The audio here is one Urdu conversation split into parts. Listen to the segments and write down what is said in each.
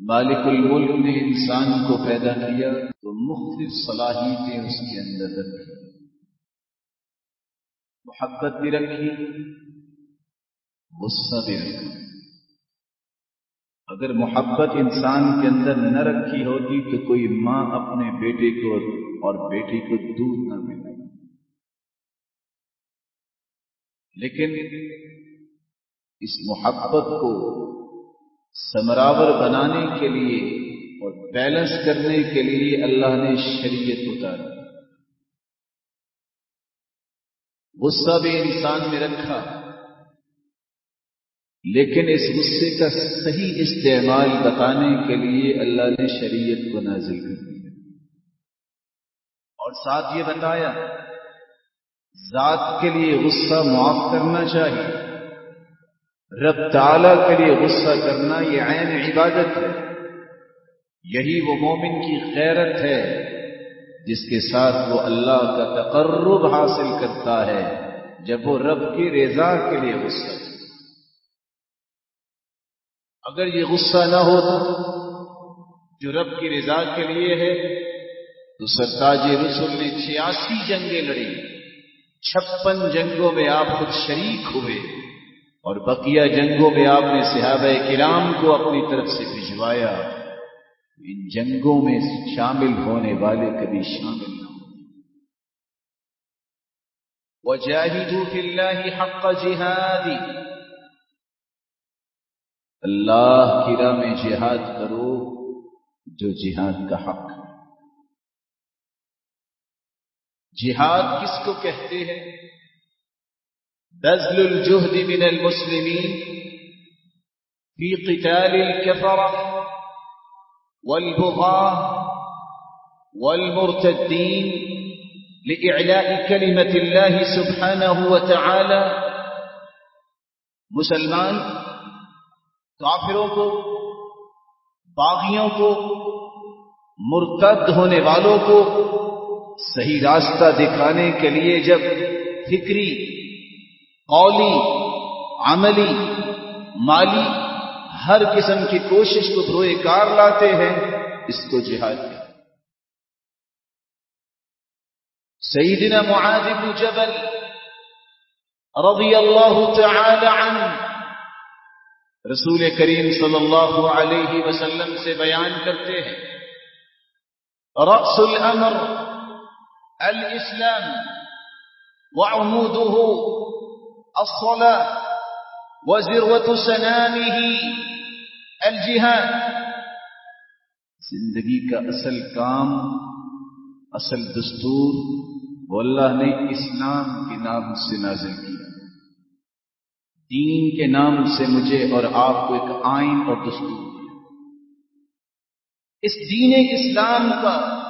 مالک الملک نے انسان کو پیدا کیا تو مختلف صلاحیتیں اس کے اندر رکھی۔ محبت بھی رکھی، غصہ بھی رکھا۔ اگر محبت انسان کے اندر نہ رکھی ہوتی تو کوئی ماں اپنے بیٹے کو اور بیٹی کو دودھ نہ ملا لیکن اس محبت کو سمراور بنانے کے لیے اور بیلنس کرنے کے لیے اللہ نے شریعت اتارا غصہ بھی انسان میں رکھا، لیکن اس غصے کا صحیح استعمال بتانے کے لیے اللہ نے شریعت کو نازل کر دیا۔ اور ساتھ یہ بتایا، ذات کے لیے غصہ معاف کرنا چاہیے۔ رب تعالی کے لیے غصہ کرنا یہ عین عبادت ہے۔ یہی وہ مومن کی غیرت ہے جس کے ساتھ وہ اللہ کا تقرب حاصل کرتا ہے، جب وہ رب کی رضا کے لیے غصہ اگر یہ غصہ نہ ہوتا جو رب کی رضا کے لیے ہے، تو سرتاج رسول نے چھیاسی جنگیں لڑی چھپن جنگوں میں آپ خود شریک ہوئے۔ اور بقیہ جنگوں میں آپ نے صحابہ کرام کو اپنی طرف سے بھجوایا۔ ان جنگوں میں شامل ہونے والے کبھی شامل نہ ہو وجاہدوا فی اللہ حق جہادی۔ اللہ کی راہ میں جہاد کرو جو جہاد کا حق ہے۔ جہاد کس کو کہتے ہیں؟ بذل الجهد من المسلمين في قتال الكفرة والبغاة والمرتدين لإعلاء كلمة الله سبحانه وتعالى. مسلمان، کافروں کو، باغیوں کو، مرتد ہونے والوں کو صحیح راستہ دکھانے کے لیے جب فکری قولی، عملی، مالی ہر قسم کی کوشش کو دھروئے کار لاتے ہیں، اس کو جہاد سیدنا معاذ بن جبل رضی اللہ تعالی عنہ رسول کریم صلی اللہ علیہ وسلم سے بیان کرتے ہیں، رأس الامر الاسلام وعموده الصلاة وزروة سنامه الجهاد. زندگی کا اصل کام، اصل دستور وہ اللہ نے اسلام کے نام سے نازل کیا۔ دین کے نام سے مجھے اور آپ کو ایک آئین اور دستور اس دین اسلام کا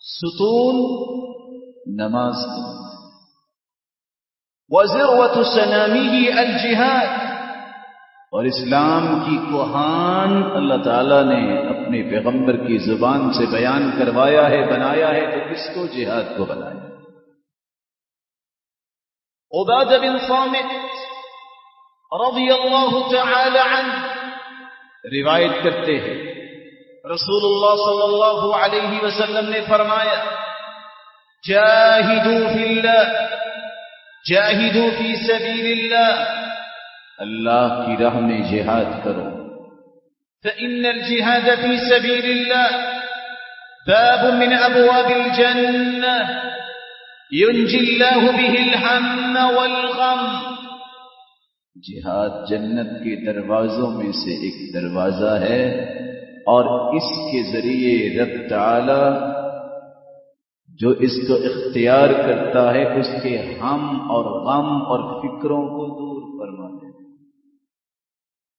ستون نماز وزروت سنامی الجہاد اور اسلام کی کوہان اللہ تعالی نے اپنے پیغمبر کی زبان سے بیان کروایا ہے، بنایا ہے، تو کس کو جہاد کو بنایا۔ عباد بن صامت رضی اللہ تعالی عنہ روایت کرتے ہیں۔ رسول اللہ صلی اللہ علیہ وسلم نے فرمایا، جاہدوا فی اللہ جاہدوا فی سبیل اللہ اللہ کی راہ میں جہاد کرو۔ فإن الجهاد في سبيل الله باب من أبواب الجنة۔ ينجي الله به الهم والغم۔ جہاد جنت کے دروازوں میں سے ایک دروازہ ہے اور اس کے ذریعے رب تعالی جو اس کو اختیار کرتا ہے، اس کے ہم اور غم اور فکروں کو دور فرما دے۔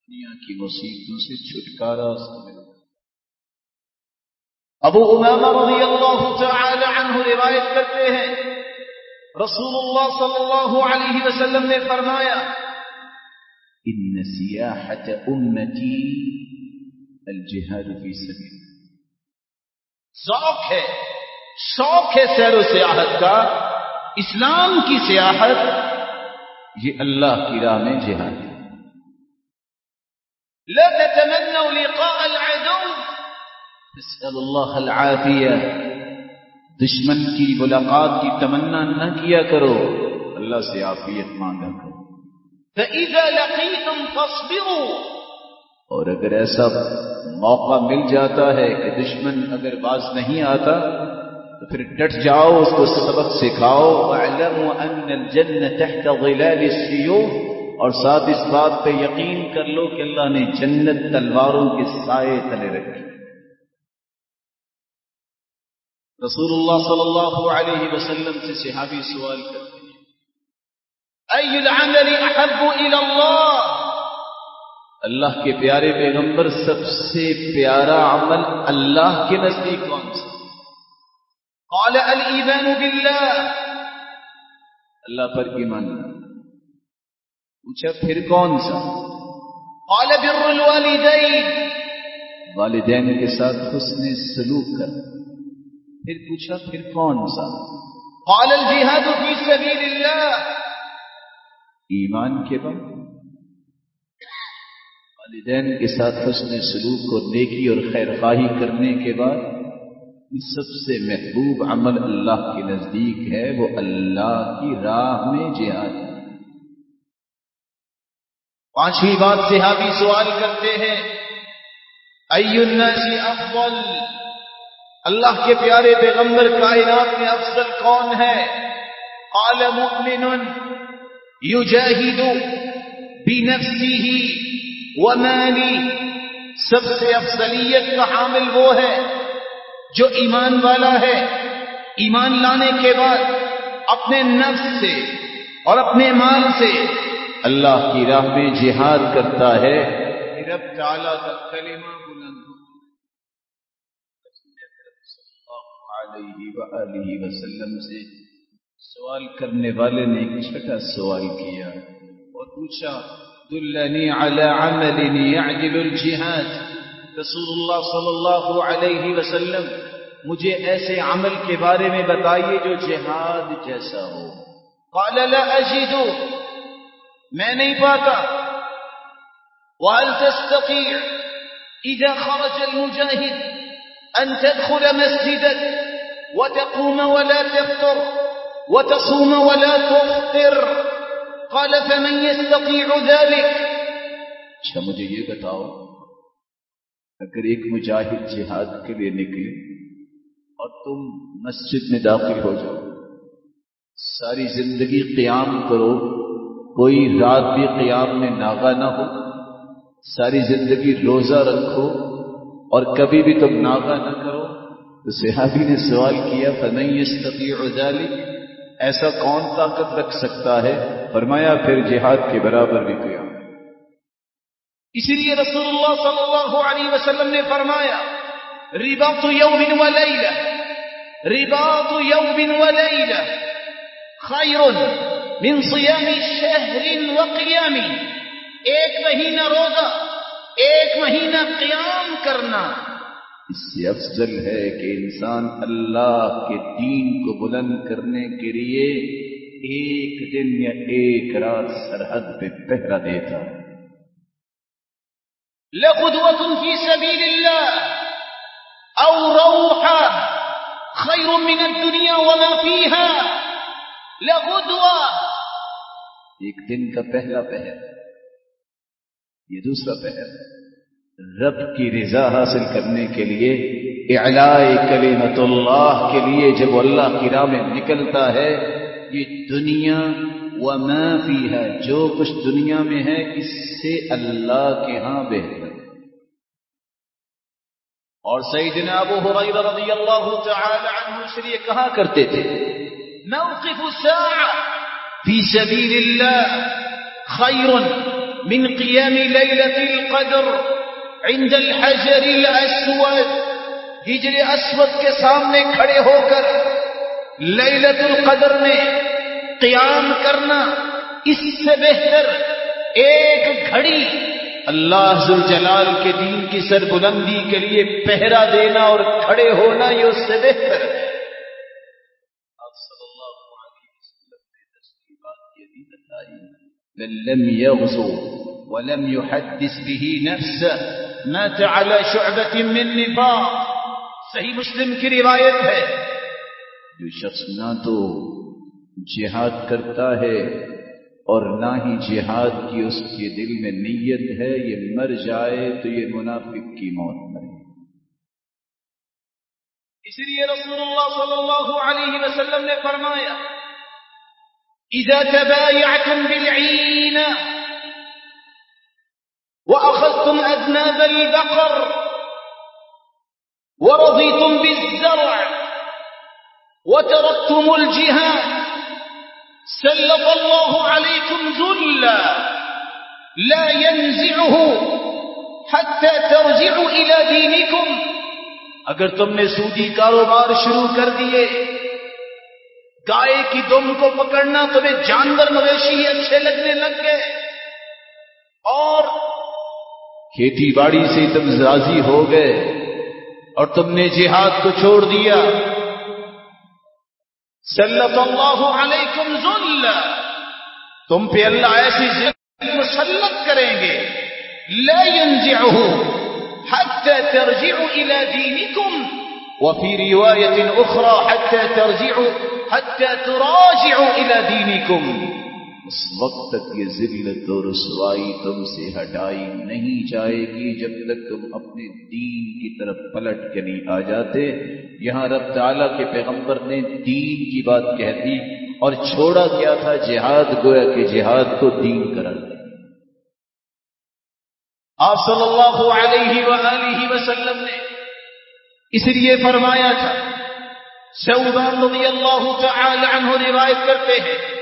دنیا کی مصیبتوں سے چھٹکارا اس ابو امامہ رضی اللہ تعالی عنہ روایت کرتے ہیں۔ رسول اللہ صلی اللہ علیہ وسلم نے فرمایا، ان سیاحت امتی الجہاد فی سبیل شوق ہے۔ شوق ہے سیر و سیاحت کا، اسلام کی سیاحت، یہ اللہ کی راہ میں جہاد ہے۔ لا تتمنوا لقاء العدو اللہ العافیہ۔ دشمن کی ملاقات کی تمنا نہ کیا کرو، اللہ سے عافیت مانگا کرو۔ فإذا لقيتم اور اگر ایسا موقع مل جاتا ہے کہ دشمن اگر باز نہیں آتا تو پھر ڈٹ جاؤ، اس کو سبق سکھاؤ۔ وَاعْلَمُوا أَنَّ الْجَنَّ تَحْتَ ظِلَالِ السِّيُوفِ۔ اور ساتھ اس بات پہ یقین کر لو کہ اللہ نے جنت تلواروں کے سائے تلے رکھی رسول اللہ صلی اللہ علیہ وسلم سے صحابی سوال کرتے ہیں۔ أي العمل أحب إلى الله اللہ کے پیارے پیغمبر، سب سے پیارا عمل اللہ کے نزدیک کون سا؟ قال الإيمان بالله. اللہ پر ایمان پوچھا پھر کون سا؟ قال بر الوالدين والدین کے ساتھ حسن سلوک کر۔ پھر پوچھا پھر کون سا؟ قال الجهاد في سبيل الله ایمان کے بعد؟ والدین کے ساتھ حسن سلوک اور نیکی اور خیر خواہی کرنے کے بعد؟ سب سے محبوب عمل اللہ کے نزدیک ہے، وہ اللہ کی راہ میں جہاد پانچویں بات صحابی سوال کرتے ہیں ای الناس افضل؟ اللہ کے پیارے پیغمبر کائنات میں افضل کون ہے؟ قال مؤمن یجاہد بنفسه ومالی۔ سب سے افضلیت کا حامل وہ ہے۔ جو ایمان والا ہے، ایمان لانے کے بعد اپنے نفس سے اور اپنے مال سے اللہ کی راہ میں جہاد کرتا ہے۔ رب تعالیٰ کا کلمہ بلند علیہ وآلہ وسلم سے سوال کرنے والے نے ایک چھٹا سوال کیا اور پوچھا، دلنی علی عمل یعجل الجہاد؟ رسول اللہ صلی اللہ علیہ وسلم، مجھے ایسے عمل کے بارے میں بتائیے جو جہاد جیسا ہو۔ قال، لا اجد، میں نہیں پاتا۔ وهل تستطيع؟ اذا خرج المجاهد ان تدخل مسجدك وتقوم ولا تفطر وتصوم ولا تفطر؟ قال، فمن يستطيع ذلك؟ اچھا مجھے یہ بتاؤ اگر ایک مجاہد جہاد کے لیے نکلے اور تم مسجد میں داخل ہو جاؤ، ساری زندگی قیام کرو، کوئی رات بھی قیام میں ناغا نہ ہو، ساری زندگی روزہ رکھو اور کبھی بھی تم ناغا نہ کرو۔ تو صحابی نے سوال کیا فنئی استطیع ذلك؟ ایسا کون طاقت رکھ سکتا ہے؟ فرمایا، پھر جہاد کے برابر بھی قیام اسی لیے رسول اللہ صلی اللہ علیہ وسلم نے فرمایا، رباط یوم و لیلہ، رباط یوم و لیلہ خیر من صیام شہر و قیام، ایک مہینہ روزہ، ایک مہینہ قیام کرنا۔ اس سے افضل ہے کہ انسان اللہ کے دین کو بلند کرنے کے لیے ایک دن یا ایک رات سرحد پہ پہرا دیتا۔ ہے لغدوة في سبيل الله أو روحة خير من الدنيا وما فيها. لغدوة. ایک دن کا پہلا پہر، یہ دوسرا پہر، رب کی رضا حاصل کرنے کے لیے، اعلاء کلمت اللہ کے لیے جب اللہ کی راہ میں نکلتا ہے، یہ دنیا وما فیہا، جو کچھ دنیا میں ہے، اس سے اللہ کے ہاں بہتر اور سیدنا ابو حریرہ رضی اللہ تعالی عنہ اس لیے کہا کرتے تھے، موقف ساعة في سبيل الله خير من قيام ليلة القدر عند الحجر الأسود ہجر اسود کے سامنے کھڑے ہو کر لیلت القدر میں قیام کرنا اس سے بہتر ایک گھڑی اللہ ذوالجلال کے دین کی سر بلندی کے لیے پہرا دینا اور کھڑے ہونا یہ اس سے بہتر ہے۔ آپ لم يغزو ولم يحدث به نفسه مات على شعبة من نفاق۔ صحیح مسلم کی روایت ہے۔ جو شخص نہ تو جہاد کرتا ہے اور نہ ہی جہاد کی اس کے دل میں نیت ہے، یہ مر جائے تو یہ منافق کی موت مرے۔ اس لیے رسول اللہ صلی اللہ علیہ وسلم نے فرمایا، اذا تبايعتم بالعين واخذتم اذناب البقر ورضيتم بالزرع وتركتم الجهاد سلط الله عليكم ذلا لا ينزعه حتى ترجعوا الى دينكم. اگر تم نے سودی کاروبار شروع کر دیے، گائے کی دم کو پکڑنا تمہیں جانور مویشی ہی اچھے لگنے لگ گئے، اور کھیتی باڑی سے تم راضی ہو گئے اور تم نے جہاد کو چھوڑ دیا۔ سلط اللہ علیکم ذل۔ تم پہ اللہ ایسی ذل مسلط کریں گے۔ لا ينزعه حتى ترجعوا إلى دينكم وفي رواية أخرى حتى ترجعوا حتى تراجعوا إلى دينكم اس وقت تک یہ ذلت اور رسوائی تم سے ہٹائی نہیں جائے گی جب تک تم اپنے دین کی طرف پلٹ کے نہیں آ جاتے۔ یہاں رب تعالیٰ کے پیغمبر نے دین کی بات کہہ دی اور چھوڑا کیا تھا جہاد، گویا کہ جہاد کو دین کرا آپ صلی اللہ علیہ وآلہ وسلم نے اس لیے فرمایا تھا رضی اللہ تعالی عنہ روایت کرتے ہیں۔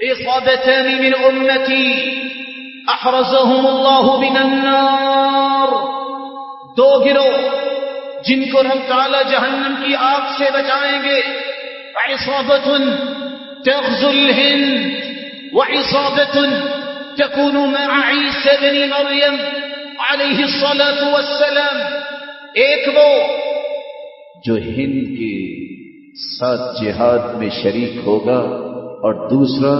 اصابتان من امتی احرزهم اللہ من النار. دو گروہ، جن کو رب تعالی جہنم کی آگ سے بچائیں گے. عصابت تغزو الہند وعصابت تكون مع عيسى بن مريم عليه الصلاة والسلام. ایک وہ جو ہند کے ساتھ جہاد میں شریک ہوگا اور دوسرا،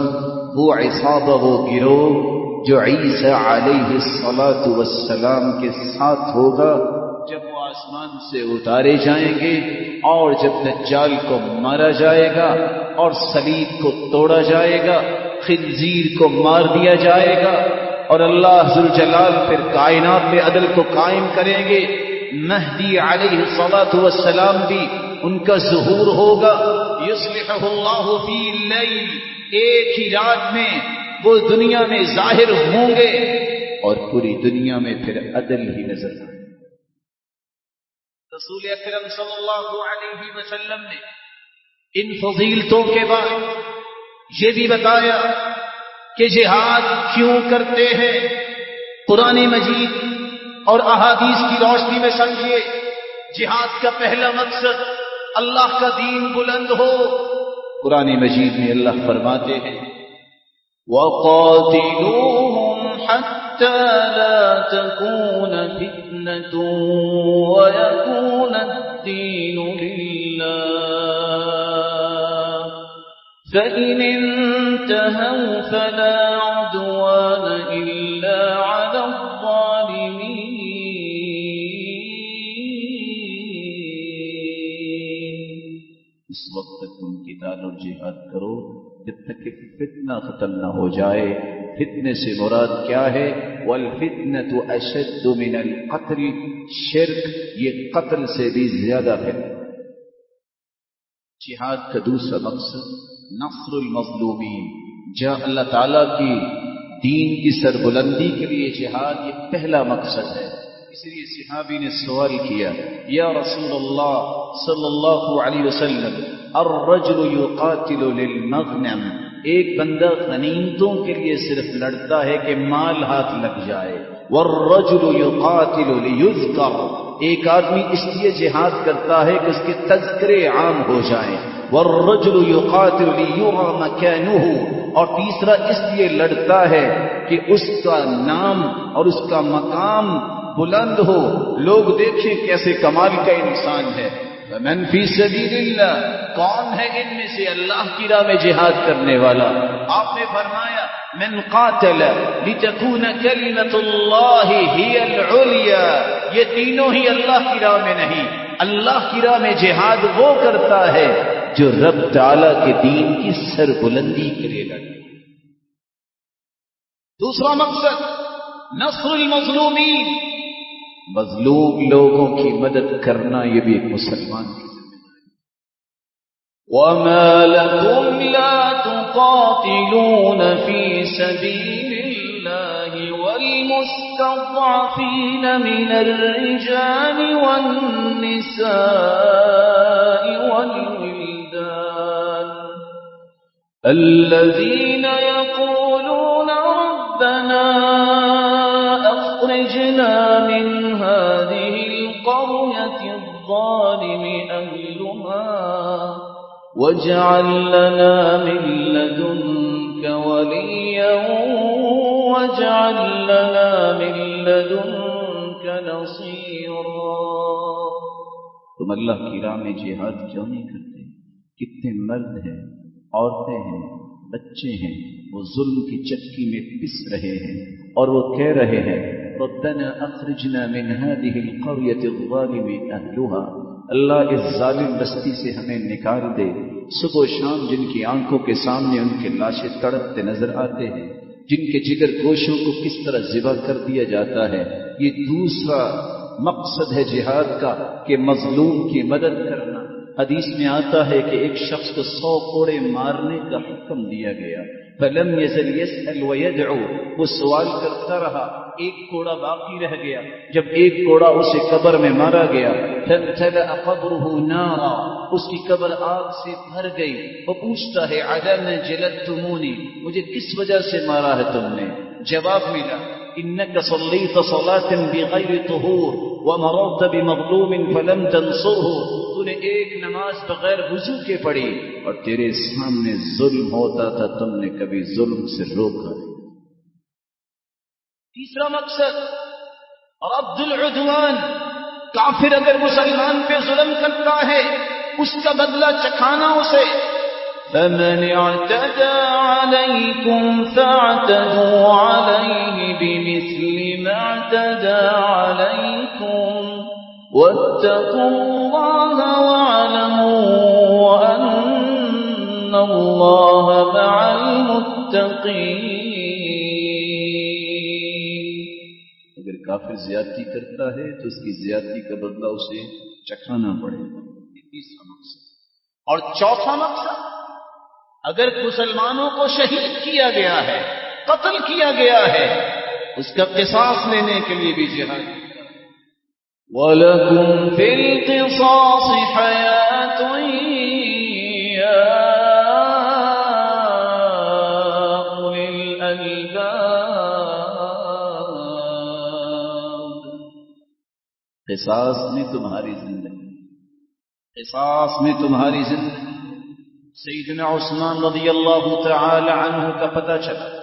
وہ عصابہ وہ گروہ جو عیسیٰ علیہ السلاۃ والسلام کے ساتھ ہوگا، جب وہ آسمان سے اتارے جائیں گے اور جب نجال کو مارا جائے گا اور سلیب کو توڑا جائے گا، خنزیر کو مار دیا جائے گا اور اللہ حضر جلال پھر کائنات میں عدل کو قائم کریں گے، مہدی علیہ صلاحت والسلام بھی ان کا ظہور ہوگا۔ اللہ فی اللیل ایک ہی رات میں وہ دنیا میں ظاہر ہوں گے اور پوری دنیا میں پھر عدل ہی نظر آئے۔ رسول اکرم صلی اللہ علیہ وسلم نے ان فضیلتوں کے بعد یہ بھی بتایا کہ جہاد کیوں کرتے ہیں۔ قرآن مجید اور احادیث کی روشنی میں سمجھیے، جہاد کا پہلا مقصد اللہ کا دین بلند ہو۔ قرآن مجید میں اللہ فرماتے ہیں فإن انتهوا فلا عدوان ان کی اور جہاد کرو، جب تک کہ فتنہ ختم نہ ہو جائے۔ فتنے سے مراد کیا ہے؟ والفتنة اشد من القتل۔ شرک یہ قتل سے بھی زیادہ ہے۔ جہاد کا دوسرا مقصد، نصر المظلومین۔ جہاں اللہ تعالیٰ کی دین کی سربلندی کے لیے جہاد یہ پہلا مقصد ہے۔ اس لیے صحابی نے سوال کیا، یا رسول اللہ صلی اللہ علیہ وسلم الرجل يقاتل للمغنم۔ ایک بندہ غنیمتوں کے لیے صرف لڑتا ہے کہ مال ہاتھ لگ جائے۔ والرجل يقاتل ليذكر۔ ایک آدمی اس لیے جہاد کرتا ہے کہ اس کے تذکرے عام ہو جائیں۔ والرجل يقاتل ليرى مكانه۔ اور تیسرا اس لیے لڑتا ہے کہ اس کا نام اور اس کا مقام بلند ہو۔ لوگ دیکھیں کیسے کمال کا انسان ہے۔ من فی سبیل اللہ کون ہے ان میں سے اللہ کی راہ میں جہاد کرنے والا؟ آپ نے فرمایا، من قاتل لتكون كلمة الله هي العليا یہ تینوں ہی اللہ کی راہ میں نہیں، اللہ کی راہ میں جہاد وہ کرتا ہے جو رب تعالی کے دین کی سر بلندی کے لیے لڑے دوسرا مقصد، نصر المظلومین۔ مظلوم لوگوں کی مدد کرنا یہ بھی ایک مسلمان کی وما لكم لا تقاتلون في سبيل الله والمستضعفين من الرجال والنساء والولدان الذين يقولون ربنا أخرجنا من الظالم أهلها واجعل لنا من لدنك وليا واجعل لنا من لدنك نصيرا تم اللہ کی راہ میں جہاد کیوں نہیں کرتے؟ کتنے مرد ہیں عورتیں ہیں بچے ہیں وہ ظلم کی چکی میں پس رہے ہیں اور وہ کہہ رہے ہیں ربنا اخرجنا من هذه القرية الظالم اهلها اللہ اس ظالم بستی سے ہمیں نکال دے۔ صبح و شام جن کی آنکھوں کے سامنے ان کے لاشیں تڑپتے نظر آتے ہیں، جن کے جگر گوشوں کو کس طرح ذبح کر دیا جاتا ہے، یہ دوسرا مقصد ہے جہاد کا، کہ مظلوم کی مدد کرنا۔ حدیث میں آتا ہے کہ ایک شخص کو سو کوڑے مارنے کا حکم دیا گیا۔ فلم يزل يسأل ويدعو. وہ سوال کرتا رہا، ایک کوڑا باقی رہ گیا۔ جب ایک کوڑا اسے قبر میں مارا گیا فامتلأ قبره نارا۔ اس کی قبر آگ سے بھر گئی۔ وہ پوچھتا ہے عدم جلدتمونی مجھے کس وجہ سے مارا ہے تم نے؟ جواب ملا انك صليت صلاة بغير طهور ومررت بمظلوم فلم تنصره. تو نے ایک نماز بغیر وضو کے پڑھی اور تیرے سامنے ظلم ہوتا تھا، تم نے کبھی ظلم سے روکا تیسرا مقصد، رد العدوان۔ کافر اگر مسلمان پہ ظلم کرتا ہے، اس کا بدلہ چکھانا اسے۔ فمن اعتدى عليكم فاعتدوا عليه بمثل ما اعتدى عليكم. واتقوا الله واعلموا أن الله مع المتقين. اگر کافر زیادتی کرتا ہے تو اس کی زیادتی کا بدلہ اسے چکھانا پڑے گا. اور چوتھا مقصد اگر مسلمانوں کو شہید کیا گیا ہے، قتل کیا گیا ہے، اس کا قصاص لینے کے لیے بھی جہاد۔ وَلَكُمْ فِي الْقِصَاصِ حَيَاةٌ يَا أُولِي الْأَلْبَابِ۔ قصاص میں تمہاری زندگی۔ قصاص میں تمہاری زندگی۔ سیدنا عثمان رضی اللہ تعالی عنہ کا پتہ چلا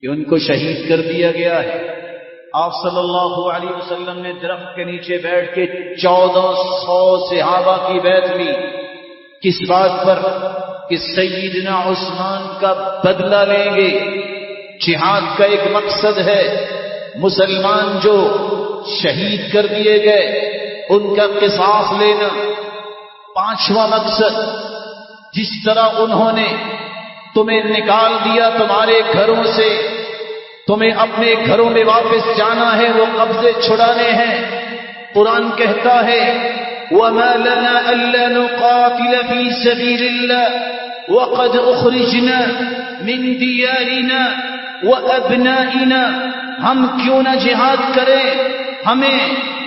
کہ ان کو شہید کر دیا گیا ہے۔ آپ صلی اللہ علیہ وسلم نے درخت کے نیچے بیٹھ کے چودہ سو صحابہ کی بیت لی کس بات پر؟ کہ سیدنا عثمان کا بدلہ لیں گے۔ جہاد کا ایک مقصد ہے۔ مسلمان جو شہید کر دیے گئے، ان کا قصاص لینا۔ پانچواں مقصد جس طرح انہوں نے تمہیں نکال دیا تمہارے گھروں سے، تمہیں اپنے گھروں میں واپس جانا ہے، وہ قبضے چھڑانے ہیں۔ قرآن کہتا ہے، وَمَا لَنَا أَلَّا نُقَاتِلَ فِي سَبِيلِ اللَّهِ وَقَدْ أُخْرِجْنَا مِن دِيَارِنَا وَأَبْنَائِنَا۔ ہم کیوں نہ جہاد کریں؟ ہمیں،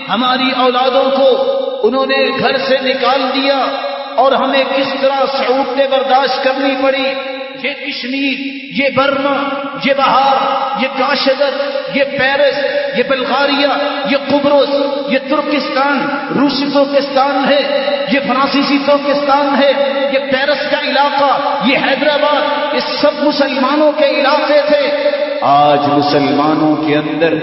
ہماری اولادوں کو انہوں نے گھر سے نکال دیا۔ اور ہمیں کس طرح سعودتیں برداشت کرنی پڑی؟ یہ کشمیر، یہ برما، یہ بہار، یہ کاشگر، یہ پیرس، یہ بلغاریہ، یہ قبرص، یہ ترکستان، روسی ترکستان ہے، یہ فرانسیسی ترکستان ہے، یہ پیرس کا علاقہ، یہ حیدرآباد، یہ سب مسلمانوں کے علاقے تھے۔ آج مسلمانوں کے اندر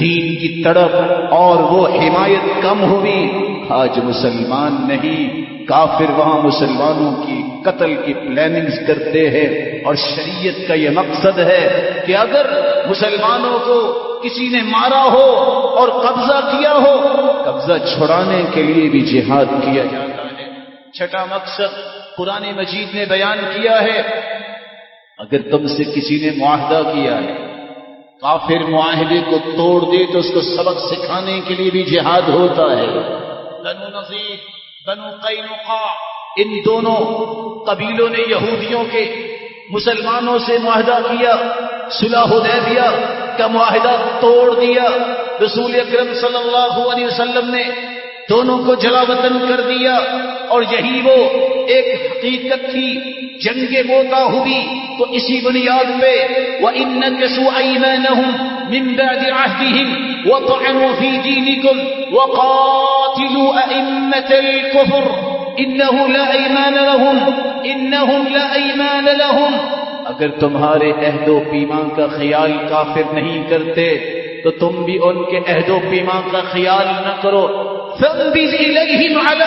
دین کی تڑپ اور وہ حمایت کم ہوئی۔ آج مسلمان نہیں۔ کافر وہاں مسلمانوں کی قتل کی پلاننگز کرتے ہیں اور شریعت کا یہ مقصد ہے کہ اگر مسلمانوں کو کسی نے مارا ہو اور قبضہ کیا ہو، قبضہ چھڑانے کے لیے بھی جہاد کیا جاتا ہے۔ چھٹا مقصد پرانی مجید نے بیان کیا ہے۔ اگر تم سے کسی نے معاہدہ کیا ہے، کافر معاہدے کو توڑ دے تو اس کو سبق سکھانے کے لیے بھی جہاد ہوتا ہے۔ بنو قینقا ان دونوں قبیلوں نے یہودیوں کے مسلمانوں سے معاہدہ کیا صلح حدیبیہ کا معاہدہ توڑ دیا۔ رسول اکرم صلی اللہ علیہ وسلم نے دونوں کو جلا وطن کر دیا اور یہی وہ ایک حقیقت تھی، جنگ موتا ہوئی، تو اسی بنیاد پہ وہ ان نسو من بعد عهدهم وطعنوا في دينكم وقاتلوا أئمة الكفر إنه لا أيمان لهم، إنهم لا أيمان لهم۔ اگر تمہارے عہد و پیمان کا خیال کافر نہیں کرتے، تو تم بھی ان کے عہد و پیمان کا خیال نہ کرو۔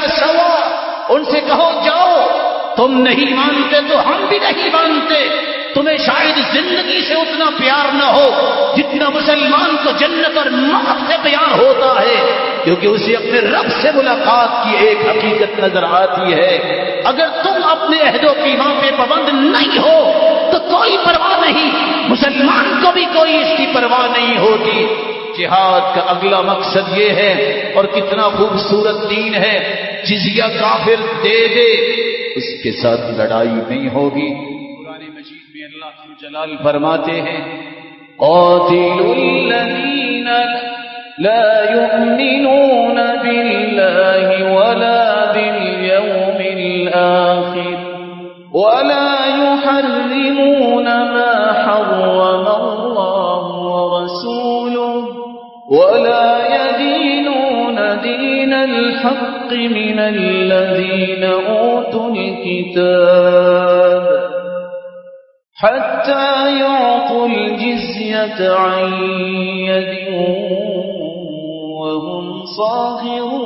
سوا ان سے کہو، جاؤ، تم نہیں مانتے تو ہم بھی نہیں مانتے۔ تمہیں شاید زندگی سے اتنا پیار نہ ہو جتنا مسلمان کو جنت اور موت سے پیار ہوتا ہے۔ کیونکہ اسے اپنے رب سے ملاقات کی ایک حقیقت نظر آتی ہے۔ اگر تم اپنے عہد و پیما پہ پابند نہیں ہو، تو کوئی پرواہ نہیں۔ مسلمان کو بھی کوئی اس کی پرواہ نہیں ہوتی۔ جہاد کا اگلا مقصد یہ ہے اور کتنا خوبصورت دین ہے، جزیہ کافر دے دے، اس کے ساتھ لڑائی نہیں ہوگی۔ پرانے مجید میں اللہ جلال فرماتے ہیں، قاتل الذین لا يؤمنون بالله ولا باليوم الآخر ولا يحرمون ما حرم الله ولا يدينون دين الحق من الذين أوتوا الكتاب حتى يعطوا الجزية عن يد وهم صاغرون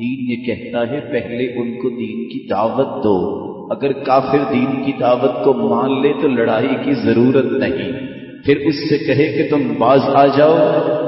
دین یہ کہتا ہے، پہلے ان کو دین کی دعوت دو۔ اگر کافر دین کی دعوت کو مان لے تو لڑائی کی ضرورت نہیں۔ پھر اس سے کہے کہ تم باز آ جاؤ،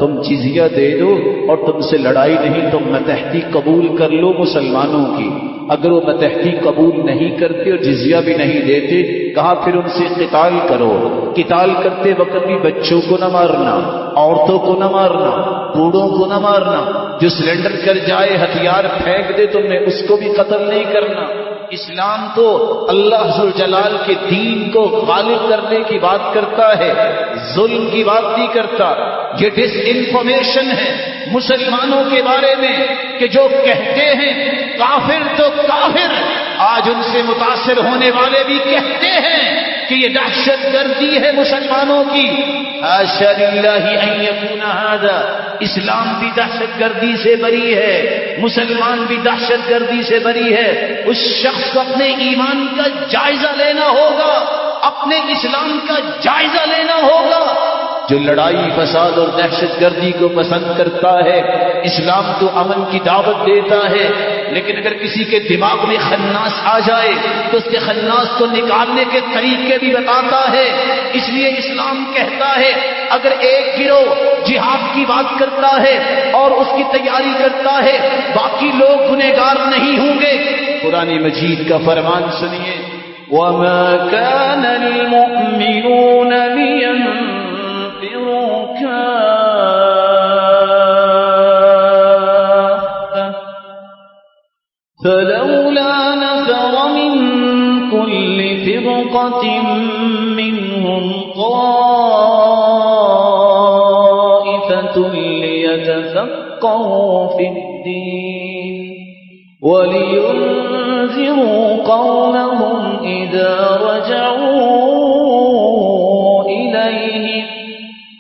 تم جزیہ دے دو اور تم سے لڑائی نہیں، تم متحدی قبول کر لو مسلمانوں کی۔ اگر وہ متحدی قبول نہیں کرتے اور جزیہ بھی نہیں دیتے، کہا پھر ان سے قتال کرو۔ قتال کرتے وقت بھی بچوں کو نہ مارنا، عورتوں کو نہ مارنا، بوڑھوں کو نہ مارنا۔ جو سلنڈر کر جائے، ہتھیار پھینک دے، تم نے اس کو بھی قتل نہیں کرنا۔ اسلام تو اللہ جلال کے دین کو غالب کرنے کی بات کرتا ہے، ظلم کی بات نہیں کرتا۔ یہ ڈس انفارمیشن ہے مسلمانوں کے بارے میں کہ جو کہتے ہیں، کافر تو کافر۔ آج ان سے متاثر ہونے والے بھی کہتے ہیں کہ یہ دہشت گردی ہے مسلمانوں کی۔ اسلام بھی دہشت گردی سے بری ہے، مسلمان بھی دہشت گردی سے بری ہے۔ اس شخص کو اپنے ایمان کا جائزہ لینا ہوگا، اپنے اسلام کا جائزہ لینا ہوگا۔ جو لڑائی، فساد اور دہشت گردی کو پسند کرتا ہے، اسلام تو امن کی دعوت دیتا ہے، لیکن اگر کسی کے دماغ میں خناس آ جائے، تو اس کے خناس کو نکالنے کے طریقے بھی بتاتا ہے۔ اس لیے اسلام کہتا ہے اگر ایک گروہ جہاد کی بات کرتا ہے اور اس کی تیاری کرتا ہے، باقی لوگ گنہگار نہیں ہوں گے۔ پرانی مجید کا فرمان سنیے۔ وما كان المؤمنون لينفروا كافة، فلولا نفر من كل فرقة منهم طائفة ليتفقهوا في الدين ولينذروا قومهم إذا رجعوا إليهم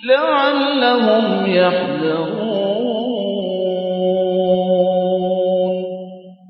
لعلهم يحذرون.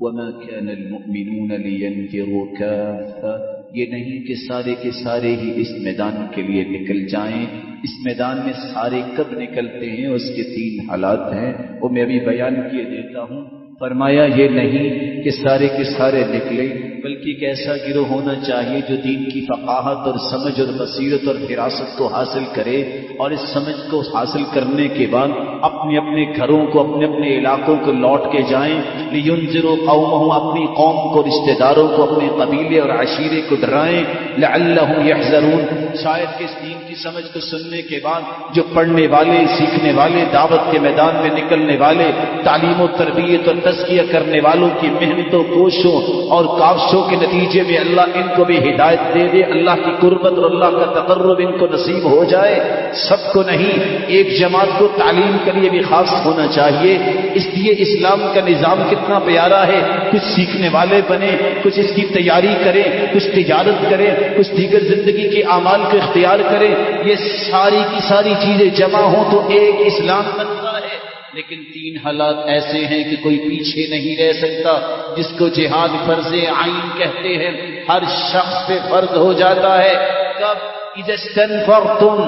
وما كان المؤمنون لينفروا كافة یہ نہیں کہ سارے کے سارے ہی اس میدان کے لیے نکل جائیں۔ اس میدان میں سارے کب نکلتے ہیں؟ اس کے تین حالات ہیں۔ وہ میں ابھی بیان کیے دیتا ہوں۔ فرمایا، یہ نہیں کہ سارے کے سارے نکلے، بلکہ ایک ایسا گروہ ہونا چاہیے جو دین کی فقاہت اور سمجھ اور بصیرت اور حراست کو حاصل کرے اور اس سمجھ کو حاصل کرنے کے بعد اپنے اپنے گھروں کو، اپنے اپنے علاقوں کو لوٹ کے جائیں لینذروا قومهم، اپنی قوم کو، رشتہ داروں کو، اپنے قبیلے اور عشیرے کو ڈرائیں، لعلهم يحذرون۔ شاید کہ اس دین کی سمجھ کو سننے کے بعد، جو پڑھنے والے، سیکھنے والے، دعوت کے میدان میں نکلنے والے، تعلیم و تربیت اور تزکیہ کرنے والوں کی محنتوں کوشوں اور کاوشوں کے نتیجے میں اللہ ان کو بھی ہدایت دے دے، اللہ کی قربت اور اللہ کا تقرب ان کو نصیب ہو جائے۔ سب کو نہیں، ایک جماعت کو تعلیم کے لیے بھی خاص ہونا چاہیے۔ اس لیے اسلام کا نظام کتنا پیارا ہے۔ کچھ سیکھنے والے بنے کچھ اس کی تیاری کریں، کچھ تجارت کریں، کچھ دیگر زندگی کے اعمال کو اختیار کریں۔ یہ ساری کی ساری چیزیں جمع ہوں تو ایک اسلام بنتا ہے۔ لیکن تین حالات ایسے ہیں کہ کوئی پیچھے نہیں رہ سکتا، جس کو جہاد فرض عین کہتے ہیں۔ ہر شخص پہ فرض ہو جاتا ہے۔ کب اذا استنفرتم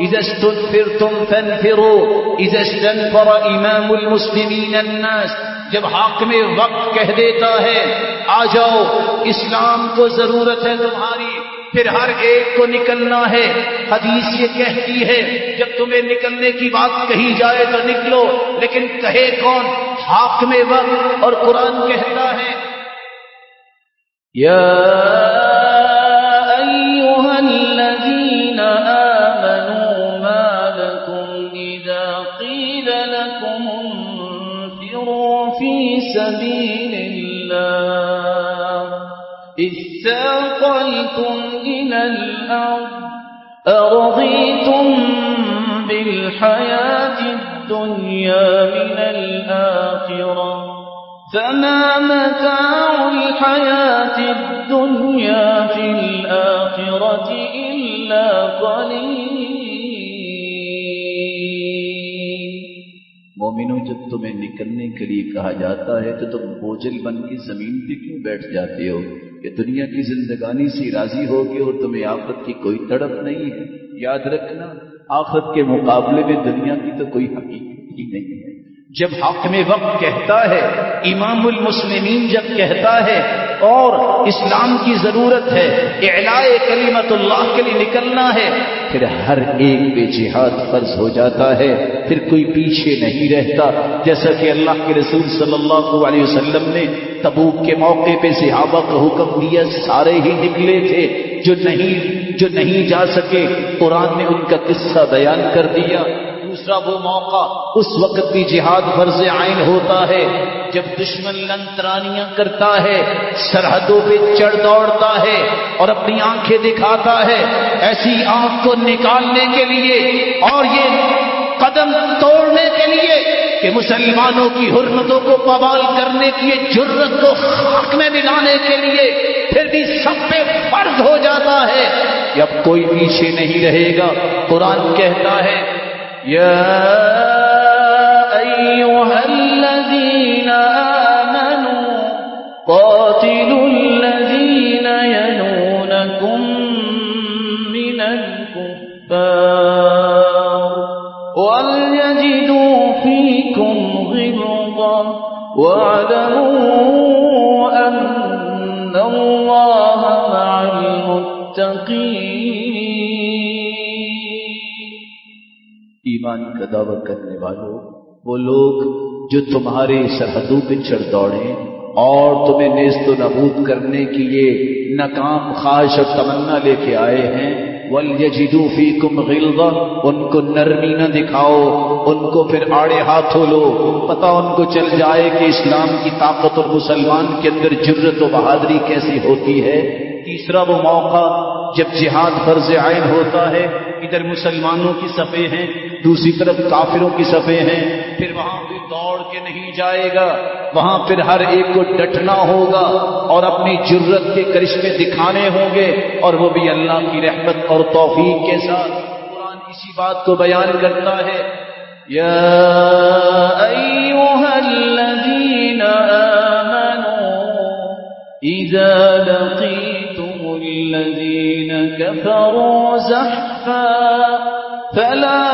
اذا استنفرتم فانفروا اذا استنفر امام المسلمین الناس، جب حاکم وقت کہہ دیتا ہے، آ جاؤ، اسلام کو ضرورت ہے تمہاری، پھر ہر ایک کو نکلنا ہے، حدیث یہ کہتی ہے، جب تمہیں نکلنے کی بات کہی جائے تو نکلو، لیکن کہے کون؟ حاکم وقت اور قرآن کہتا ہے۔ یا اذ ثاقلتم الى الارض ارضیتم بالحیاة الدنیا من الآخرة فما متاع الحياة الدنيا في الآخرة إلا قليل. مومنوں، جب تمہیں نکلنے کے لیے کہا جاتا ہے تو تم بوجھل بن کے زمین پہ کیوں بیٹھ جاتے ہو؟ کہ دنیا کی زندگانی سے راضی ہوگی اور تمہیں آفت کی کوئی تڑپ نہیں ہے۔ یاد رکھنا آفت کے مقابلے میں دنیا کی تو کوئی حقیقت ہی نہیں ہے۔ جب حق میں وقت کہتا ہے، امام المسلمین جب کہتا ہے، اور اسلام کی ضرورت ہے، اعلاء کلیمت اللہ کے لیے نکلنا ہے پھر ہر ایک پہ جہاد فرض ہو جاتا ہے۔ پھر کوئی پیچھے نہیں رہتا۔ جیسا کہ اللہ کے رسول صلی اللہ علیہ وسلم نے تبوک کے موقع پہ صحابہ کا حکم دیا، سارے ہی نکلے تھے۔ جو نہیں جو نہیں جا سکے، قرآن نے ان کا قصہ بیان کر دیا۔ دوسرا وہ موقع اس وقت بھی جہاد فرض عین ہوتا ہے، جب دشمن لنترانیاں کرتا ہے، سرحدوں پہ چڑھ دوڑتا ہے اور اپنی آنکھیں دکھاتا ہے۔ ایسی آنکھ کو نکالنے کے لیے اور یہ قدم توڑنے کے لیے کہ مسلمانوں کی حرمتوں کو پوال کرنے کی جرت کو خاک میں ملانے کے لیے پھر بھی سب پہ فرض ہو جاتا ہے۔ اب کوئی پیچھے نہیں رہے گا، قرآن کہتا ہے يا أيها الذين آمنوا قاتلوا الذين ينونكم من الكفار وليجدوا فيكم غلظة واعلموا ایمان کا دعوی کرنے والوں وہ لوگ جو تمہارے سرحدوں پہ چڑھ دوڑے اور تمہیں نیست و نبود کرنے کی یہ ناکام خواہش اور تمنا لے کے آئے ہیں، وَلْيَجِدُوا فِيكُمْ غِلْظًا ان کو نرمی نہ دکھاؤ، ان کو پھر آڑے ہاتھوں لو۔ پتہ ان کو چل جائے کہ اسلام کی طاقت اور مسلمان کے اندر جرت و بہادری کیسی ہوتی ہے۔ تیسرا وہ موقع جب جہاد فرض عین ہوتا ہے، ادھر مسلمانوں کی صفے ہیں دوسری طرف کافروں کی صفے ہیں، پھر وہاں بھی دوڑ کے نہیں جائے گا، وہاں پھر ہر ایک کو ڈٹنا ہوگا اور اپنی جرت کے کرشمے دکھانے ہوں گے اور وہ بھی اللہ کی رحمت اور توفیق کے ساتھ۔ قرآن اسی بات کو بیان کرتا ہے۔ یا الذین آمنوا اذا لقیتم الذین کفروا زحفا فلا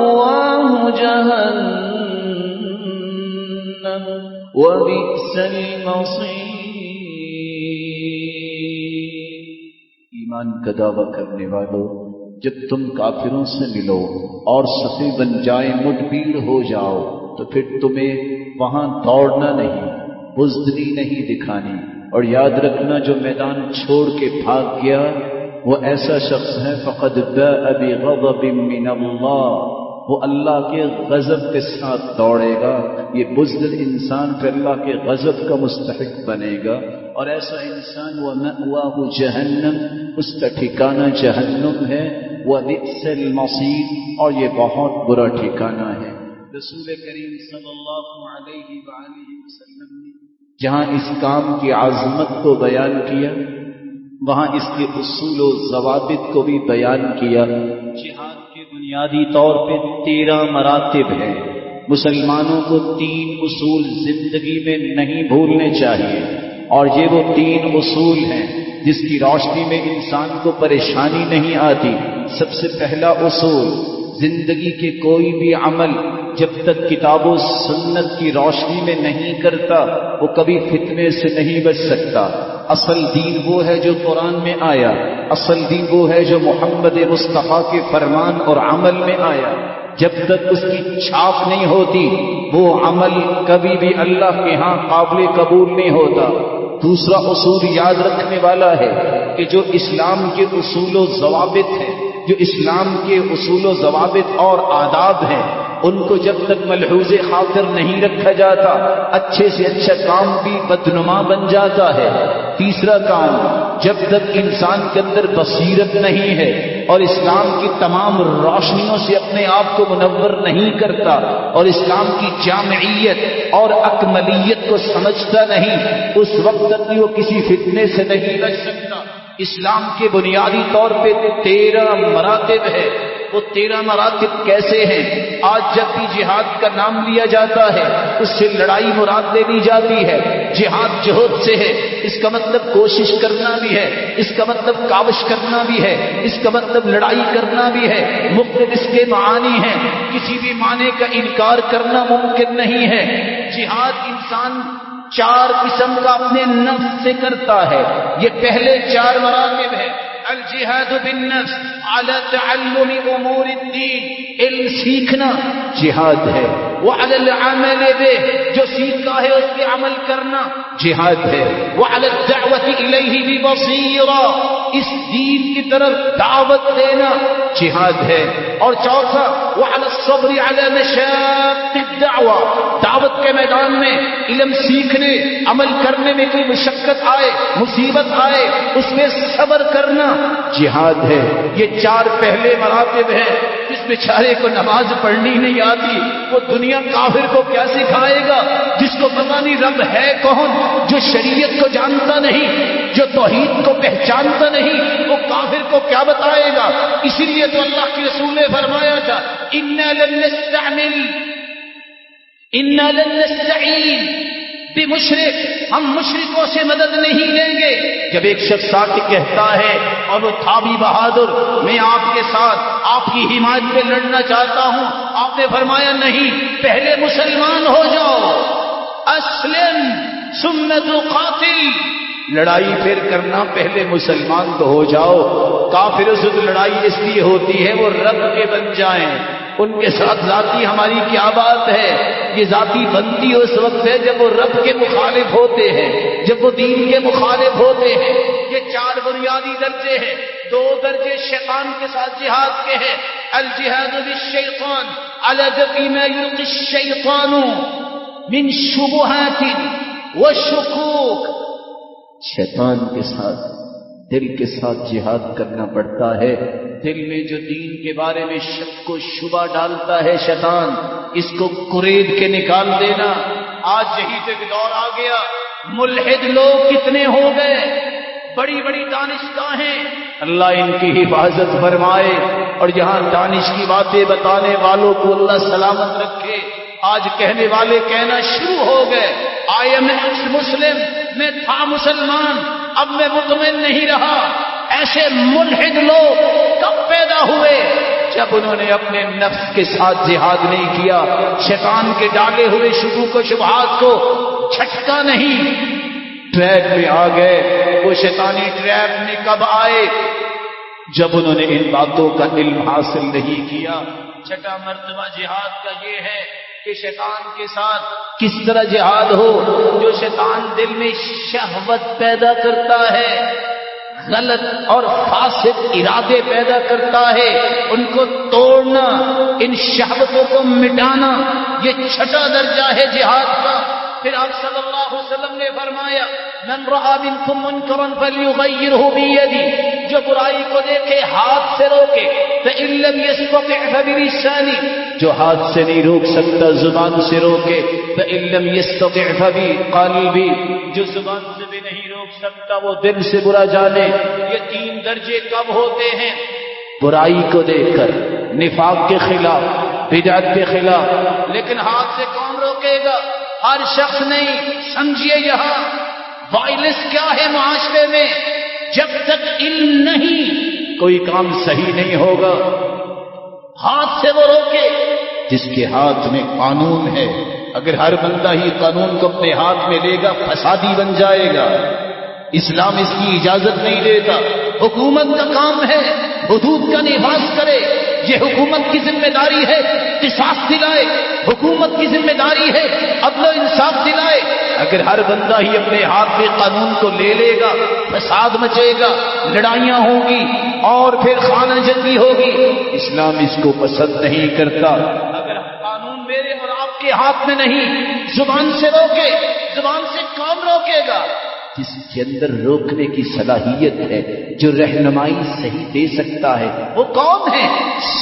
ومأواه جهنم وبئس المصير. ایمان کا دعویٰ کرنے والوں جب تم کافروں سے ملو اور سفے بن جائیں مٹ بھیڑ ہو جاؤ، تو پھر تمہیں وہاں دوڑنا نہیں، بزدلی نہیں دکھانی۔ اور یاد رکھنا، جو میدان چھوڑ کے بھاگ گیا، وہ ایسا شخص ہے، فقد ابی غضب من اللہ۔ وہ اللہ کے غضب کے ساتھ دوڑے گا، یہ بزدل انسان پھر اللہ کے غضب کا مستحق بنے گا۔ اور ایسا انسان وہ مأواہ جہنم، اس کا ٹھکانہ جہنم ہے۔ وہ المصیر اور یہ بہت برا ٹھکانہ ہے۔ رسول کریم صلی اللہ علیہ وآلہ وسلم نے جہاں اس کام کی عظمت کو بیان کیا، وہاں اس کے اصول و ضوابط کو بھی بیان کیا۔ جہاد کے بنیادی طور پہ تیرہ مراتب ہیں۔ مسلمانوں کو تین اصول زندگی میں نہیں بھولنے چاہیے۔ اور یہ وہ تین اصول ہیں جس کی روشنی میں انسان کو پریشانی نہیں آتی۔ سب سے پہلا اصول، زندگی کے کوئی بھی عمل جب تک کتاب و سنت کی روشنی میں نہیں کرتا، وہ کبھی فتنے سے نہیں بچ سکتا۔ اصل دین وہ ہے جو قرآن میں آیا۔ اصل دین وہ ہے جو محمد مصطفیٰ کے فرمان اور عمل میں آیا۔ جب تک اس کی چھاپ نہیں ہوتی، وہ عمل کبھی بھی اللہ کے ہاں قابل قبول نہیں ہوتا۔ دوسرا اصول یاد رکھنے والا ہے کہ جو اسلام کے اصول و ضوابط ہیں، جو اسلام کے اصول و ضوابط اور آداب ہیں ان کو جب تک ملحوظ خاطر نہیں رکھا جاتا، اچھے سے اچھا کام بھی بدنما بن جاتا ہے۔ تیسرا کام، جب تک انسان کے اندر بصیرت نہیں ہے اور اسلام کی تمام روشنیوں سے اپنے آپ کو منور نہیں کرتا اور اسلام کی جامعیت اور اکملیت کو سمجھتا نہیں، اس وقت تک بھی وہ کسی فتنے سے نہیں بچ سکتا۔ اسلام کے بنیادی طور پہ تیرہ مراتب ہے وہ تیرہ مراتب کیسے ہیں؟ آج جب بھی جہاد کا نام لیا جاتا ہے، اس سے لڑائی مراد لے لی جاتی ہے۔ جہاد جہد سے ہے۔ اس کا مطلب کوشش کرنا بھی ہے۔ اس کا مطلب کاوش کرنا بھی ہے۔ اس کا مطلب لڑائی کرنا بھی ہے۔ مختلف اس کے معانی ہیں۔ کسی بھی معنی کا انکار کرنا ممکن نہیں ہے۔ جہاد انسان چار قسم کا اپنے نفس سے کرتا ہے۔ یہ پہلے چار مراتب ہے الجہاد بالنفس على تعلم امور الدین، علم سیکھنا جہاد ہے۔ وعلى العمل به جو سیکھا ہے اس کے عمل کرنا جہاد ہے۔ وعلى الدعوة الیہ ببصیرہ، اس دین کی طرف دعوت دینا جہاد ہے۔ اور چوتھا وہ الصبر مشاق الدعوہ دعوت کے میدان میں علم سیکھنے، عمل کرنے میں کوئی مشقت آئے، مصیبت آئے، اس میں صبر کرنا جہاد ہے۔ یہ چار پہلے مراتب ہیں۔ جس بیچارے کو نماز پڑھنی نہیں آتی، وہ دنیا کافر کو کیا سکھائے گا؟ جس کو پتا نہیں رب ہے کون، جو شریعت کو جانتا نہیں، جو توحید کو پہچانتا نہیں، وہ کافر کو کیا بتائے گا؟ اسی لیے تو اللہ کے رسول نے فرمایا تھا ان مشرق ہم مشرقوں سے مدد نہیں لیں گے۔ جب ایک شخص آ کے کہتا ہے اور وہ تھا بھی بہادر، میں آپ کے ساتھ آپ کی حمایت پہ لڑنا چاہتا ہوں۔ آپ نے فرمایا نہیں، پہلے مسلمان ہو جاؤ۔ اسلم سنت قاتل لڑائی پھر کرنا پہلے مسلمان تو ہو جاؤ۔ کافر سے لڑائی اس لیے ہوتی ہے، وہ رب کے بن جائیں۔ ان کے ساتھ ذاتی ہماری کیا بات ہے؟ یہ ذاتی بنتی اس وقت ہے جب وہ رب کے مخالف ہوتے ہیں۔ جب وہ دین کے مخالف ہوتے ہیں۔ یہ چار بنیادی درجے ہیں۔ دو درجے شیطان کے ساتھ جہاد کے ہیں۔ الجہاد بالشیطان على ما يلقي الشیطان من شبہات وشکوک شیطان کے ساتھ، دل کے ساتھ جہاد کرنا پڑتا ہے۔ دل میں جو دین کے بارے میں شک کو شبہ ڈالتا ہے شیطان، اس کو قرید کے نکال دینا۔ آج یہی تو دور آ گیا۔ ملحد لوگ کتنے ہو گئے؟ بڑی بڑی دانشگاہیں اللہ ان کی حفاظت فرمائے اور جہاں دانش کی باتیں بتانے والوں کو اللہ سلامت رکھے۔ آج کہنے والے کہنا شروع ہو گئے۔ آئی ایم مسلم میں تھا مسلمان، اب میں مطمئن نہیں رہا۔ ایسے ملحد لوگ کب پیدا ہوئے؟ جب انہوں نے اپنے نفس کے ساتھ جہاد نہیں کیا، شیطان کے ڈالے ہوئے شروع کو شبہات کو چھٹکا نہیں۔ ٹریک میں آ گئے، وہ شیطانی ٹریک میں کب آئے؟ جب انہوں نے ان باتوں کا علم حاصل نہیں کیا، چھٹا مرتبہ جہاد کا یہ ہے کہ شیطان کے ساتھ کس طرح جہاد ہو، جو شیطان دل میں شہوت پیدا کرتا ہے، غلط اور فاسد ارادے پیدا کرتا ہے، ان کو توڑنا، ان شہوتوں کو مٹانا، یہ چھٹا درجہ ہے جہاد کا۔ پھر آپ صلی اللہ علیہ وسلم نے فرمایا، من رعا منکم منکرا فلیغیرہ بیدی جو برائی کو دیکھے، ہاتھ سے روکے، فإن لم يستطع فبلسانی جو ہاتھ سے نہیں روک سکتا، زبان سے روکے، فإن لم يستطع فبقلبی جو زبان سے بھی نہیں روک سکتا، وہ دل سے برا جانے۔ یہ تین درجے کب ہوتے ہیں؟ برائی کو دیکھ کر، نفاق کے خلاف، بدعت کے خلاف۔ لیکن ہاتھ سے کون روکے گا؟ ہر شخص نہیں سمجھیے یہاں وائلنس کیا ہے معاشرے میں؟ جب تک علم نہیں، کوئی کام صحیح نہیں ہوگا۔ ہاتھ سے وہ روکے، جس کے ہاتھ میں قانون ہے۔ اگر ہر بندہ ہی قانون کو اپنے ہاتھ میں لے گا، فسادی بن جائے گا۔ اسلام اس کی اجازت نہیں دیتا۔ حکومت کا کام ہے، حدود کا نفاذ کرے۔ یہ حکومت کی ذمہ داری ہے قصاص دلائے، حکومت کی ذمہ داری ہے، عدل و انصاف دلائے۔ اگر ہر بندہ ہی اپنے ہاتھ میں قانون کو لے لے گا، فساد مچے گا، لڑائیاں ہوں گی، اور پھر خانہ جنگی ہوگی، اسلام اس کو پسند نہیں کرتا۔ اگر قانون میرے اور آپ کے ہاتھ میں نہیں، زبان سے روکے، زبان سے کون روکے گا۔ جس کے اندر روکنے کی صلاحیت ہے، جو رہنمائی صحیح دے سکتا ہے، وہ کون ہے،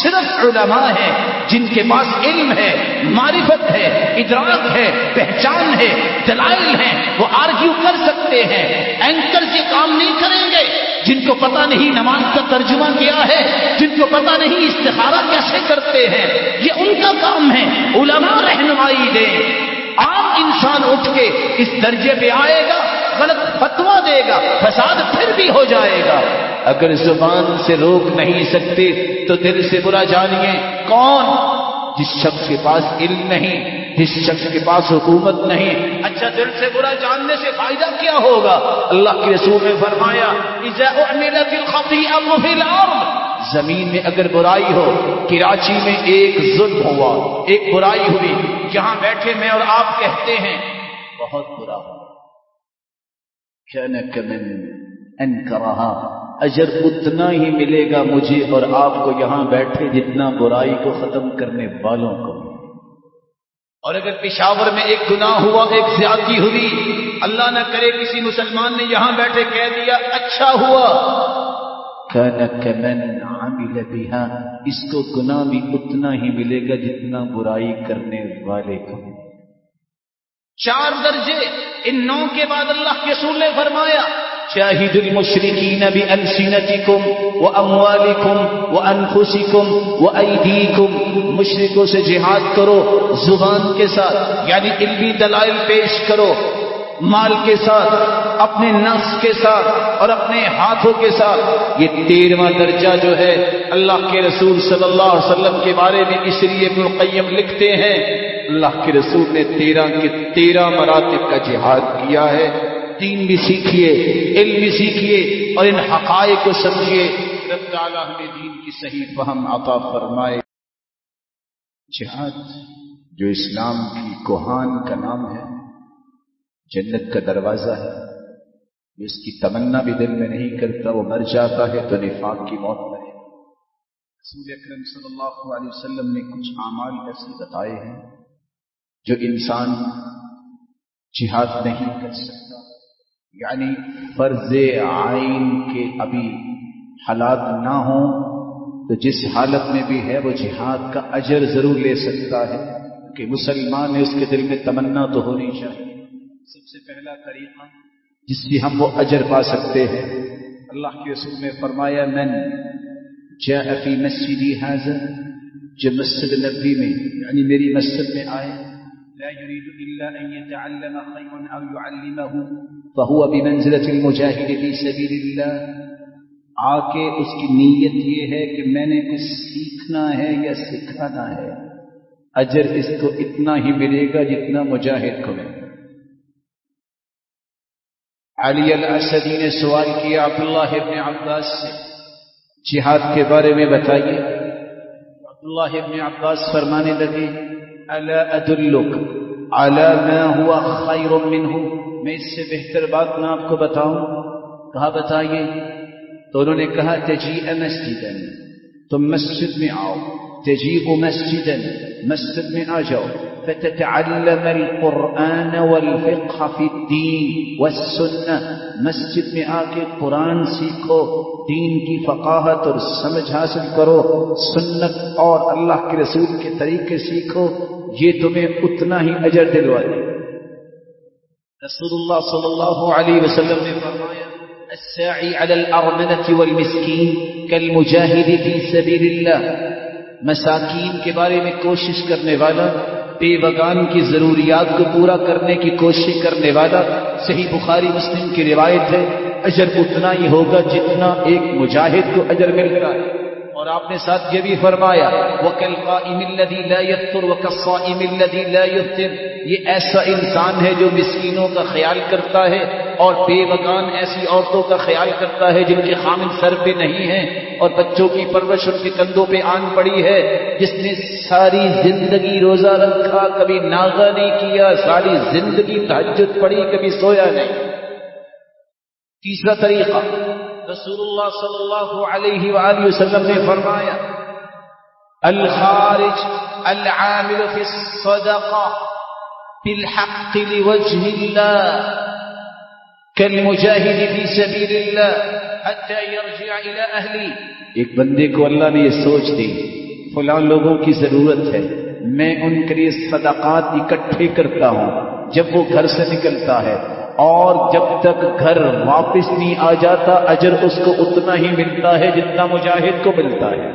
صرف علماء ہے جن کے پاس علم ہے، معرفت ہے، ادراک ہے، پہچان ہے، دلائل ہے وہ آرگیو کر سکتے ہیں، اینکر سے کام نہیں کریں گے۔ جن کو پتا نہیں نماز کا ترجمہ کیا ہے، جن کو پتا نہیں استخارہ کیسے کرتے ہیں، یہ ان کا کام ہے، علماء رہنمائی دے عام انسان اٹھ کے اس درجے پہ آئے گا غلط فتوا دے گا، فساد پھر بھی ہو جائے گا۔ اگر زبان سے روک نہیں سکتے، تو دل سے برا جانیے کون؟ جس شخص کے پاس علم نہیں، جس شخص کے پاس حکومت نہیں اچھا دل سے برا جاننے سے فائدہ کیا ہوگا؟ اللہ کے رسول نے فرمایا زمین میں اگر برائی ہو، کراچی میں ایک ظلم ہوا، ایک برائی ہوئی، جہاں بیٹھے میں اور آپ کہتے ہیں، بہت برا ہوا اجر اتنا ہی ملے گا مجھے اور آپ کو یہاں بیٹھے جتنا برائی کو ختم کرنے والوں کو۔ اور اگر پشاور میں ایک گناہ ہوا، ایک زیادتی ہوئی، اللہ نہ کرے کسی مسلمان نے یہاں بیٹھے کہہ دیا اچھا ہوا۔ عامل بها، اس کو گناہ بھی اتنا ہی ملے گا جتنا برائی کرنے والے کو۔ چار درجے ان نو کے بعد اللہ کے رسول نے فرمایا شاہد المشرکین بألسنتکم واموالکم وانفسکم وایدیکم مشرکوں سے جہاد کرو، زبان کے ساتھ یعنی علمی دلائل پیش کرو، مال کے ساتھ، اپنے نفس کے ساتھ اور اپنے ہاتھوں کے ساتھ۔ یہ تیرواں درجہ جو ہے، اللہ کے رسول صلی اللہ علیہ وسلم کے بارے میں اس لیے ابن القیم لکھتے ہیں اللہ کے رسول نے تیرہ کے تیرہ مراتب کا جہاد کیا ہے۔ دین بھی سیکھیے، علم بھی سیکھیے اور ان حقائق کو سمجھیے۔ رب تعالیٰ ہمیں دین کی صحیح فہم عطا فرمائے۔ جہاد جو اسلام کی کوہان کا نام ہے، جنت کا دروازہ ہے۔ اس کی تمنا بھی دل میں نہیں کرتا، وہ مر جاتا ہے تو نفاق کی موت مرے رسول اکرم صلی اللہ علیہ وسلم نے کچھ اعمال ایسے بتائے ہیں۔ جو انسان جہاد نہیں کر سکتا یعنی فرض آئین کے ابھی حالات نہ ہوں، تو جس حالت میں بھی ہے وہ جہاد کا اجر ضرور لے سکتا ہے، کہ مسلمان ہے اس کے دل میں تمنا تو ہونی چاہیے۔ سب سے پہلا طریقہ جس سے ہم وہ اجر پا سکتے ہیں، اللہ کے رسول نے فرمایا، من جاء فی مسجدی حاضر جو مسجد نبی میں یعنی میری مسجد میں آئے لا يريد إلا أن يتعلم خيرا أو يعلمه. فهو بمنزلة المجاهد في سبيل الله. آکے، اس کی نیت یہ ہے کہ میں نے کچھ سیکھنا ہے یا سکھانا ہے۔ اجر اس کو اتنا ہی ملے گا جتنا مجاہد کو ملے علی الاسدی نے سوال کیا عبداللہ ابن عباس سے۔ جہاد کے بارے میں بتائیے۔ عبداللہ ابن عباس فرمانے لگے الا ادلک على ما هو خیر منه؟ میں اس سے بہتر بات میں آپ کو بتاؤں۔ کہا بتائیے، تو انہوں نے کہا، تجیء مسجدا۔ تم مسجد میں آؤ۔ تجیء مسجدا۔ مسجد میں آ جاؤ۔ فتتعلم القرآن والفقه في الدين والسنة مسجد میں آ کے قرآن سیکھو، دین کی فقاہت اور سمجھ حاصل کرو۔ سنت اور اللہ کے رسول کے طریقے سیکھو۔ یہ تمہیں اتنا ہی اجر دلوا دے۔ رسول اللہ صلی اللہ علیہ وسلم نے فرمایا الساعي على الأرمنة والمسكين كالمجاهد في سبيل الله مساکین کے بارے میں کوشش کرنے والا بے بگان کی ضروریات کو پورا کرنے کی کوشش کرنے والا، صحیح بخاری مسلم کی روایت ہے، اجر اتنا ہی ہوگا جتنا ایک مجاہد کو اجر مل رہا ہے۔ اور آپ نے ساتھ یہ بھی فرمایا، وَكَالْقَائِمِ الَّذِي یہ ایسا انسان ہے جو مسکینوں کا خیال کرتا ہے اور بے بگان ایسی عورتوں کا خیال کرتا ہے جن کے خامن سر پہ نہیں ہیں اور بچوں کی پرورش ان کے کندھوں پہ آن پڑی ہے۔ جس نے ساری زندگی روزہ رکھا، کبھی ناغا نہیں کیا، ساری زندگی تحجد پڑی کبھی سویا نہیں۔ تیسرا طریقہ رسول اللہ صلی اللہ علیہ وآلہ وسلم نے فرمایا، الخارج العامل في الصدقة بالحق لوجه الله كالمجاهد في سبيل الله حتى يرجع إلى أهلي ایک بندے کو اللہ نے یہ سوچ دی، فلاں لوگوں کی ضرورت ہے، میں ان کے لیے صدقات اکٹھے کرتا ہوں، جب وہ گھر سے نکلتا ہے اور جب تک گھر واپس نہیں آ جاتا، اجر اس کو اتنا ہی ملتا ہے جتنا مجاہد کو ملتا ہے۔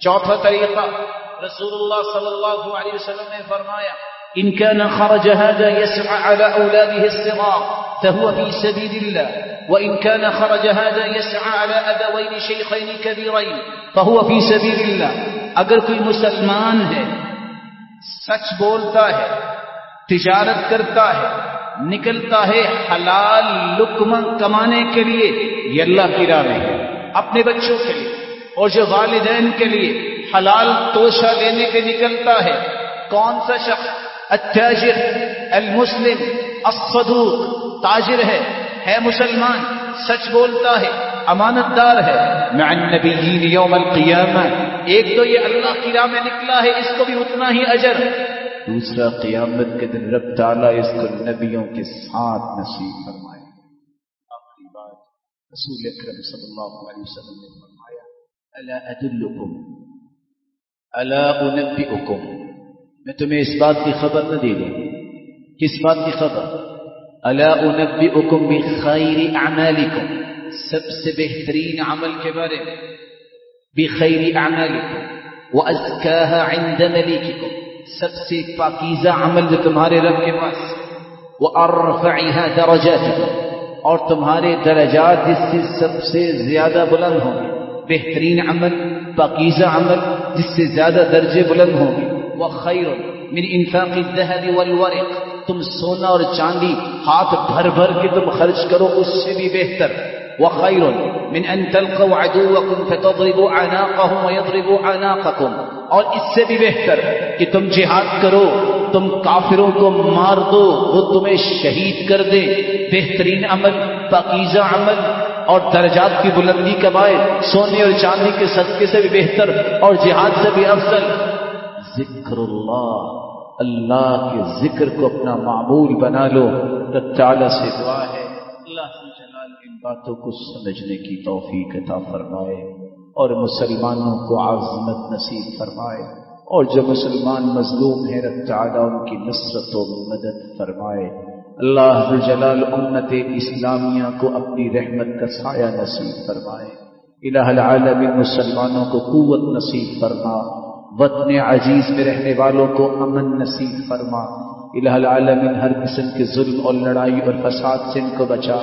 چوتھا طریقہ رسول اللہ صلی اللہ علیہ وسلم نے فرمایا، ان كان خرج هذا يسعى على اولاده الصغار فهو في سبيل الله وان كان خرج هذا يسعى على ابوين شيخين كبيرين فهو في سبيل الله اگر کوئی مسلمان ہے، سچ بولتا ہے، تجارت کرتا ہے نکلتا ہے حلال لکم کمانے کے لیے، یہ اللہ کی راہ میں ہے۔ اپنے بچوں کے لیے، اور جو والدین کے لیے حلال توشہ لینے کے نکلتا ہے۔ کون سا شخص؟ التاجر، المسلم، الصدوق، تاجر ہے ہے مسلمان، سچ بولتا ہے امانت دار ہے۔ مع النبیین یوم القیامہ، ایک تو یہ اللہ کی راہ میں نکلا ہے، اس کو بھی اتنا ہی اجر۔ دوسرا قیامت کے دن رب تعالیٰ اس کو نبیوں کے ساتھ نصیب فرمائے۔ آخری بات، رسول اکرم صلی اللہ علیہ وسلم نے فرمایا، الا ادلکم، الا انبئکم، میں تمہیں اس بات کی خبر نہ دے دوں۔ کس بات کی خبر؟ الا انبئکم بخیر اعمالکم، سب سے بہترین عمل کے بارے میں۔ بخیر اعمالکم، وازکاها عند ملککم سب سے پاکیزہ عمل جو تمہارے رب کے پاس وہ ارفعها درجات اور تمہارے درجات جس سے سب سے زیادہ بلند ہوں گے۔ بہترین عمل، پاکیزہ عمل جس سے زیادہ درجے بلند ہوں گے۔ وہ خیر من انفاق الذهب والورق، تم سونا اور چاندی ہاتھ بھر بھر کے تم خرچ کرو، اس سے بھی بہتر۔ وخير من ان تلقوا عدوكم فتضربوا عناقهم ويضربوا عناقكم اور اس سے بھی بہتر کہ تم جہاد کرو، تم کافروں کو مار دو، وہ تمہیں شہید کر دے۔ بہترین عمل، پاکیزہ عمل اور درجات کی بلندی کمائے سونے اور چاندی کے صدقے سے بھی بہتر اور جہاد سے بھی افضل۔ ذکر اللہ اللہ کے ذکر کو اپنا معمول بنا لو۔ رب تعالی سے دعا ہے۔ اللہ جلال ان باتوں کو سمجھنے کی توفیق عطا فرمائے۔ اور مسلمانوں کو عظمت نصیب فرمائے اور جو مسلمان مظلوم ہیں، رب تعالی ان کی نصرت و مدد فرمائے۔ اللہ جلال امت اسلامیہ کو اپنی رحمت کا سایہ نصیب فرمائے۔ الہ العالمین، مسلمانوں کو قوت نصیب فرما۔ وطن عزیز میں رہنے والوں کو امن نصیب فرما۔ الہ العالمین، ہر قسم کے ظلم اور لڑائی اور فساد سے ان کو بچا۔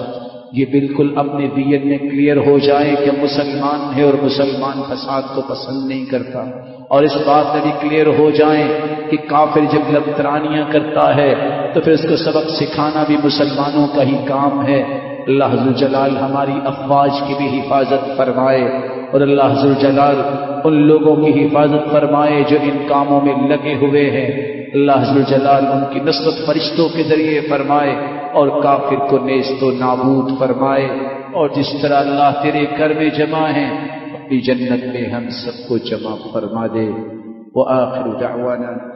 یہ بالکل اپنے دیت میں کلیئر ہو جائے کہ مسلمان ہے اور مسلمان فساد کو پسند نہیں کرتا۔ اور اس بات میں بھی کلیئر ہو جائیں کہ کافر جب لبترانیاں کرتا ہے تو پھر اس کو سبق سکھانا بھی مسلمانوں کا ہی کام ہے۔ اللہ حضر جلال ہماری افواج کی بھی حفاظت فرمائے اور اللہ حضر جلال ان لوگوں کی حفاظت فرمائے جو ان کاموں میں لگے ہوئے ہیں۔ اللہ حضر جلال ان کی نصرت فرشتوں کے ذریعے فرمائے اور کافر کو نیست و نابود فرمائے اور جس طرح اللہ تیرے گھر میں جمع ہیں، اپنی جنت میں ہم سب کو جمع فرما دے۔ وہ آخر دعوانا